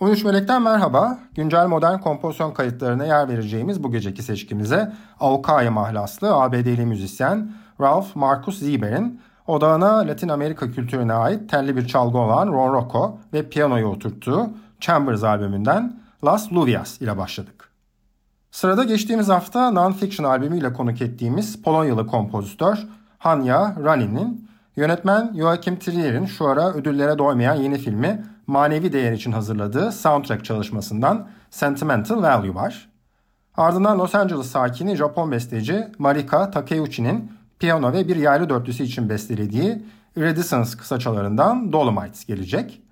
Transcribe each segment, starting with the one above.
13 Melek'ten merhaba. Güncel modern kompozisyon kayıtlarına yer vereceğimiz bu geceki seçkimize Aukaya mahlaslı ABD'li müzisyen Ralph Marcus Zieber'in odağına Latin Amerika kültürüne ait telli bir çalgı olan Ron Rocco ve piyanoyu oturttuğu Chambers albümünden Las Luvias ile başladık. Sırada geçtiğimiz hafta Non-Fiction albümüyle konuk ettiğimiz Polonyalı kompozitör Hanya Ranin'in yönetmen Joachim Trier'in şu ara ödüllere doymayan yeni filmi manevi değer için hazırladığı soundtrack çalışmasından Sentimental Value var. Ardından Los Angeles sakini Japon besteci Marika Takeuchi'nin piyano ve bir yaylı dörtlüsü için bestelediği Iridescence kısaçalarından Dolomites gelecek.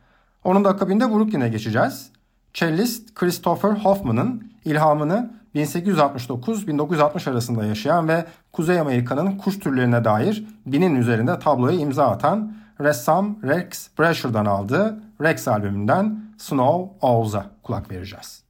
Onun da akabinde Brooklyn'e geçeceğiz. Cellist Christopher Hoffman'ın ilhamını 1869-1960 arasında yaşayan ve Kuzey Amerika'nın kuş türlerine dair binin üzerinde tabloya imza atan ressam Rex Brasher'dan aldığı Rex albümünden Snow Owls'a kulak vereceğiz.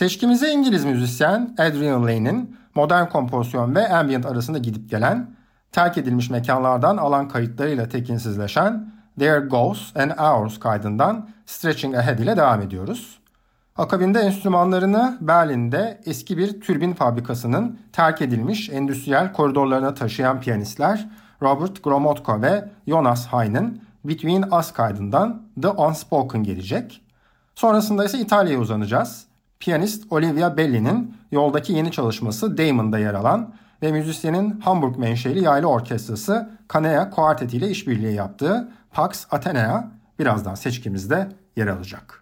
Seçkimize İngiliz müzisyen Adrian Lane'in modern kompozisyon ve ambient arasında gidip gelen, terk edilmiş mekanlardan alan kayıtlarıyla tekinsizleşen There Goes and Hours kaydından Stretching Ahead ile devam ediyoruz. Akabinde enstrümanlarını Berlin'de eski bir türbin fabrikasının terk edilmiş endüstriyel koridorlarına taşıyan piyanistler Robert Gromotko ve Jonas Hayn'in Between Us kaydından The Unspoken gelecek. Sonrasında ise İtalya'ya uzanacağız. Piyanist Olivia Belli'nin yoldaki yeni çalışması Damon'da yer alan ve müzisyenin Hamburg menşeli yaylı orkestrası Kanea Quartet ile işbirliği yaptığı Pax Athenea birazdan seçkimizde yer alacak.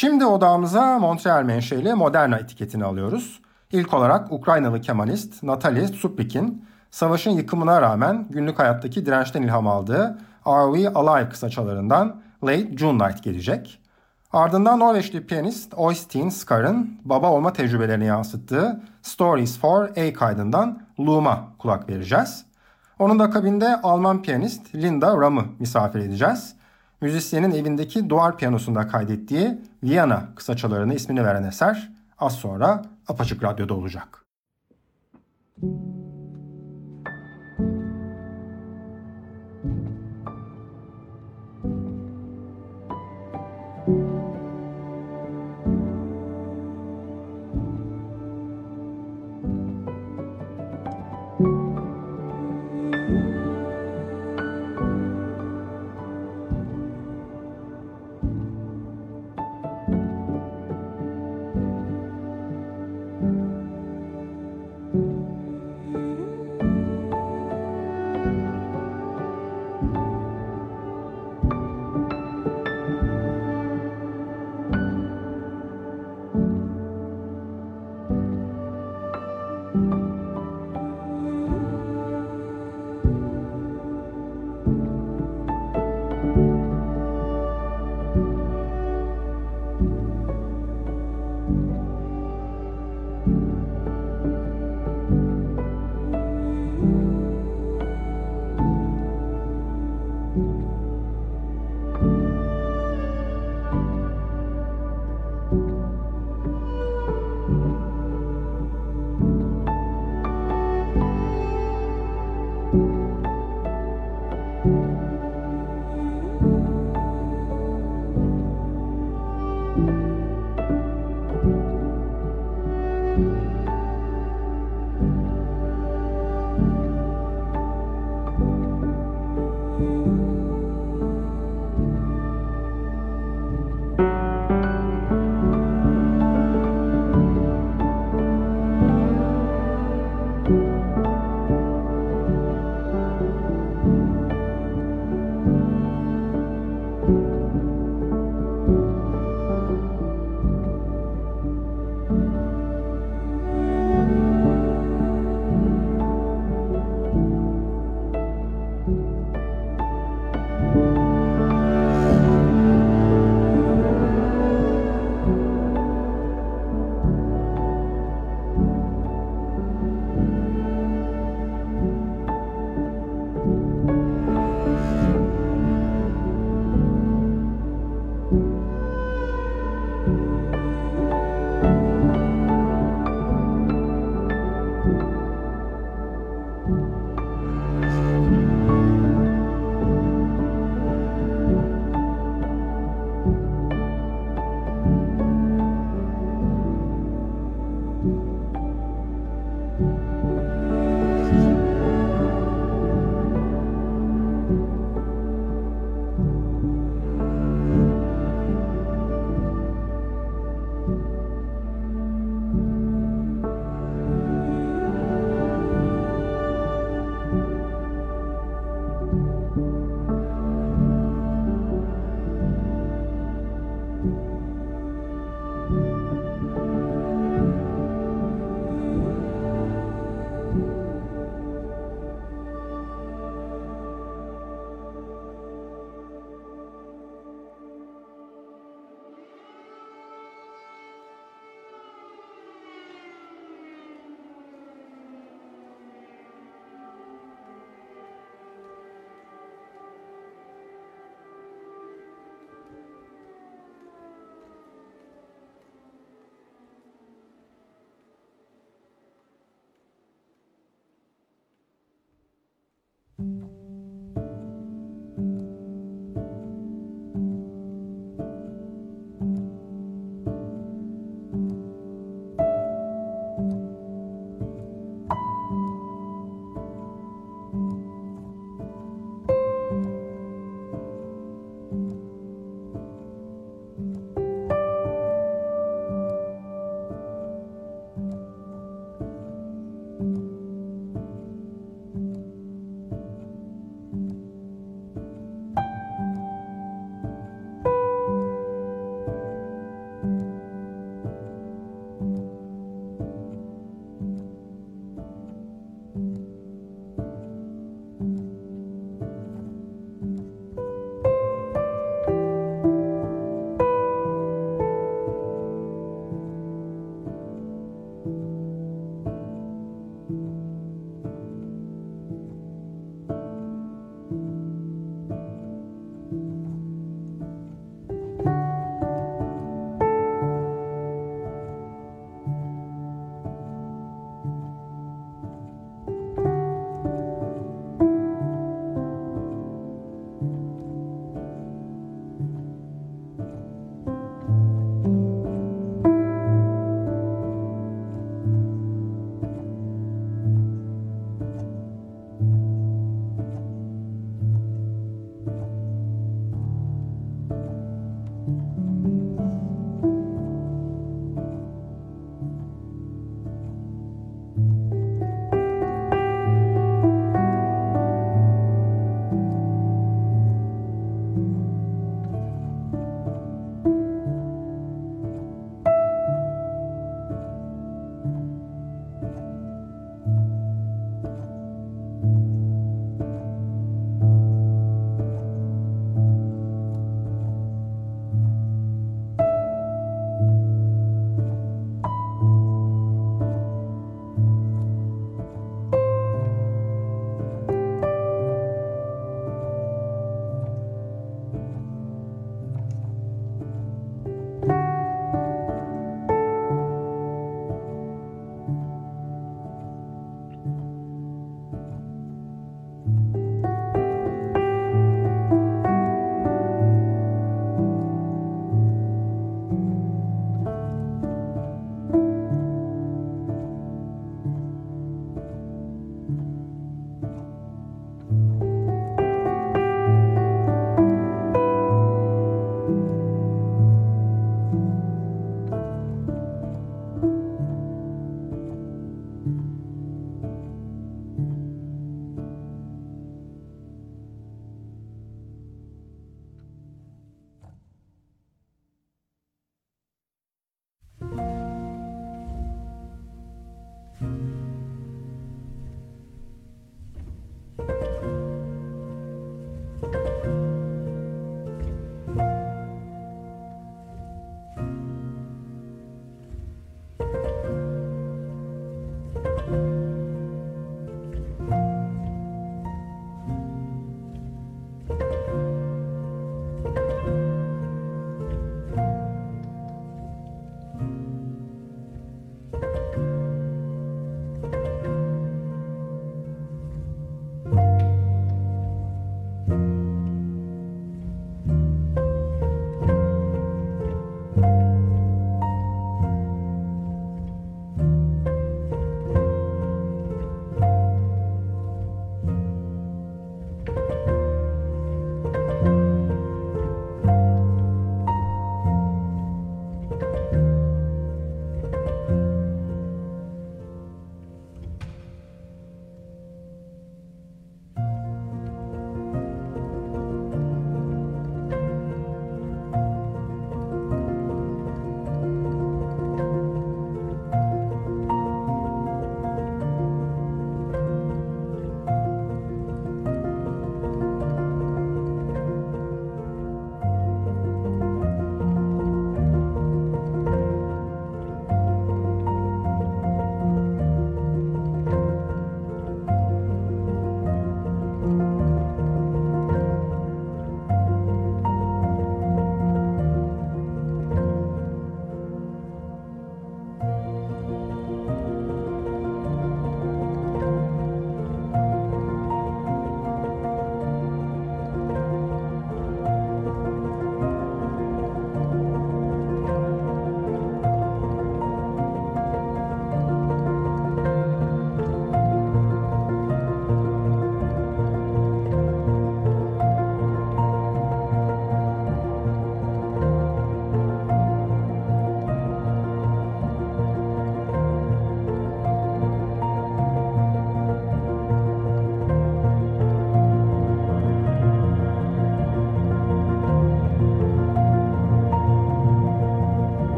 Şimdi odağımıza Montreal menşeli Moderna etiketini alıyoruz. İlk olarak Ukraynalı kemanist Natalie Suprik'in savaşın yıkımına rağmen günlük hayattaki dirençten ilham aldığı Are We Alive kısaçalarından Late June Night gelecek. Ardından Norveçli piyanist Oystein Skar'ın baba olma tecrübelerini yansıttığı Stories for A kaydından Loom'a kulak vereceğiz. Onun da akabinde Alman piyanist Linda Ram'ı misafir edeceğiz. Müzisyenin evindeki duvar piyanosunda kaydettiği Viyana kısaçalarına ismini veren eser az sonra Apaçık Radyo'da olacak. Müzik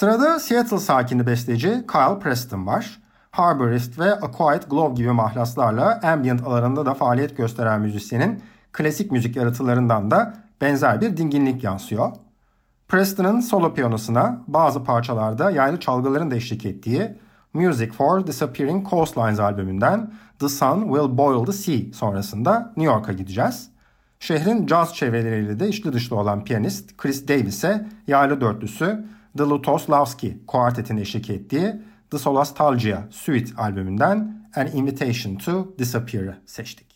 Sırada Seattle sakini besteci Kyle Preston var. Harborist ve A Quiet Glove gibi mahlaslarla ambient alanında da faaliyet gösteren müzisyenin klasik müzik yaratılarından da benzer bir dinginlik yansıyor. Preston'ın solo piyanosuna bazı parçalarda yaylı çalgıların da eşlik ettiği Music for Disappearing Coastlines albümünden The Sun Will Boil the Sea sonrasında New York'a gideceğiz. Şehrin caz çevreleriyle de içli dışlı olan piyanist Chris Davis'e yaylı dörtlüsü The Lutoslavski kuartetin eşlik ettiği The Solastalgia Suite albümünden An Invitation to Disappear'ı seçtik.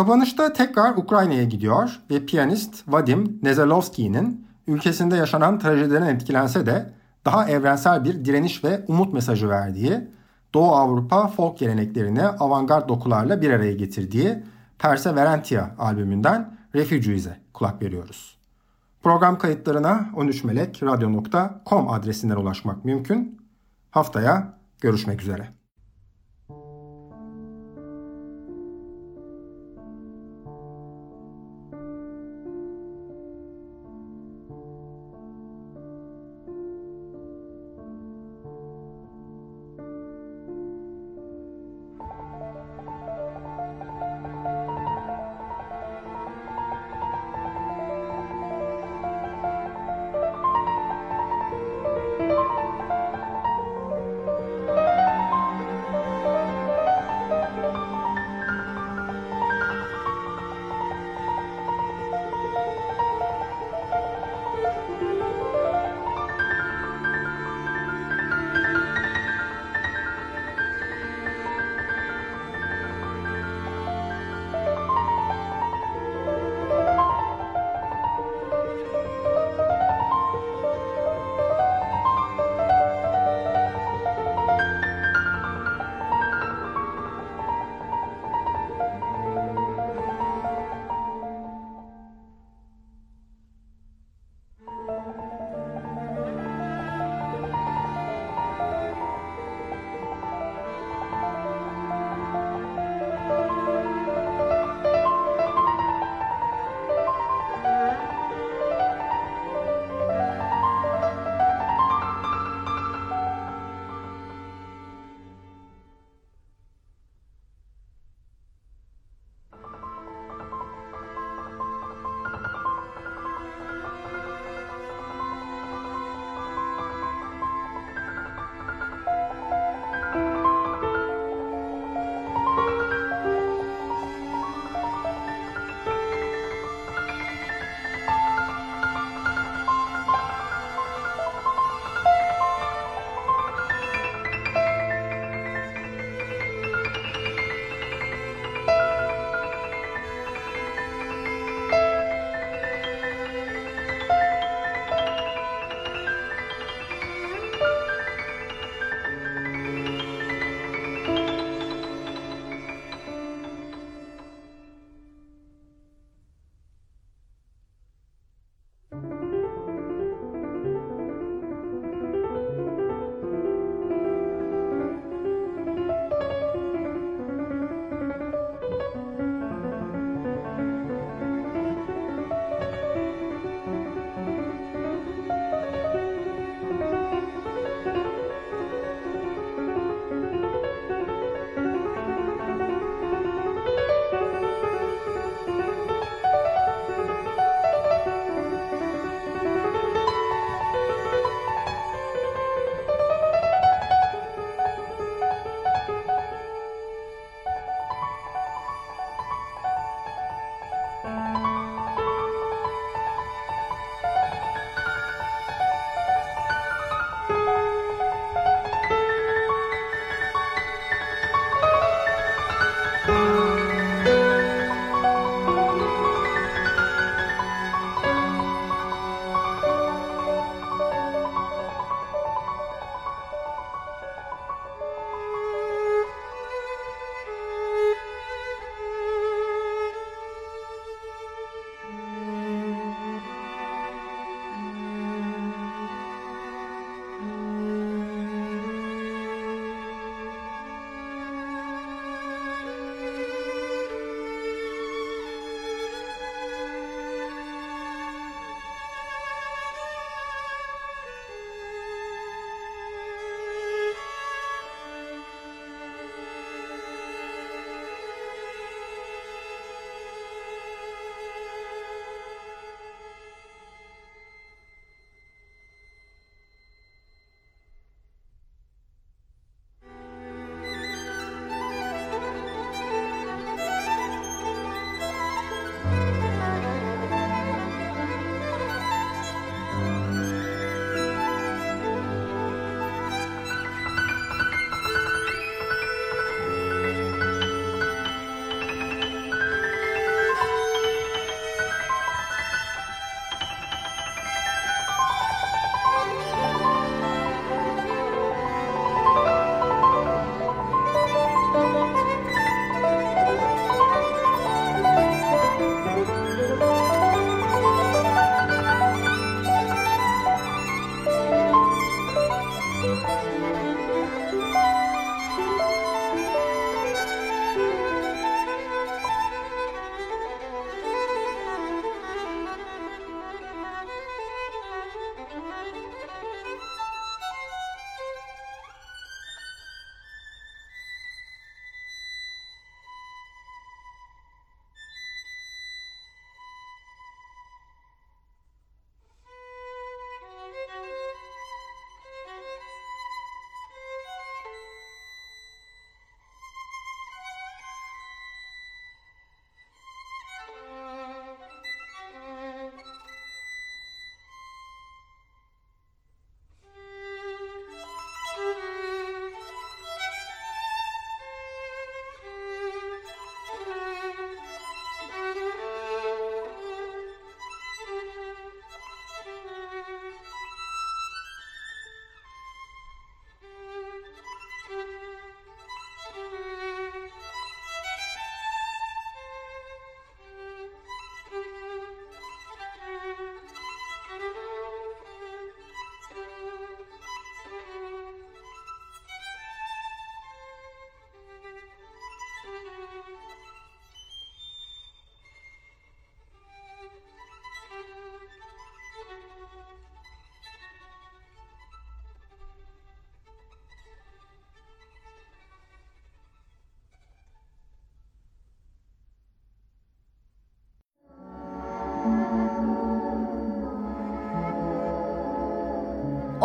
Kapanışta tekrar Ukrayna'ya gidiyor ve piyanist Vadim Nezelovski'nin ülkesinde yaşanan trajedilerin etkilense de daha evrensel bir direniş ve umut mesajı verdiği, Doğu Avrupa folk geleneklerini avantgard dokularla bir araya getirdiği Perseverantia albümünden Refugees'e kulak veriyoruz. Program kayıtlarına 13melekradyo.com adresinden ulaşmak mümkün. Haftaya görüşmek üzere.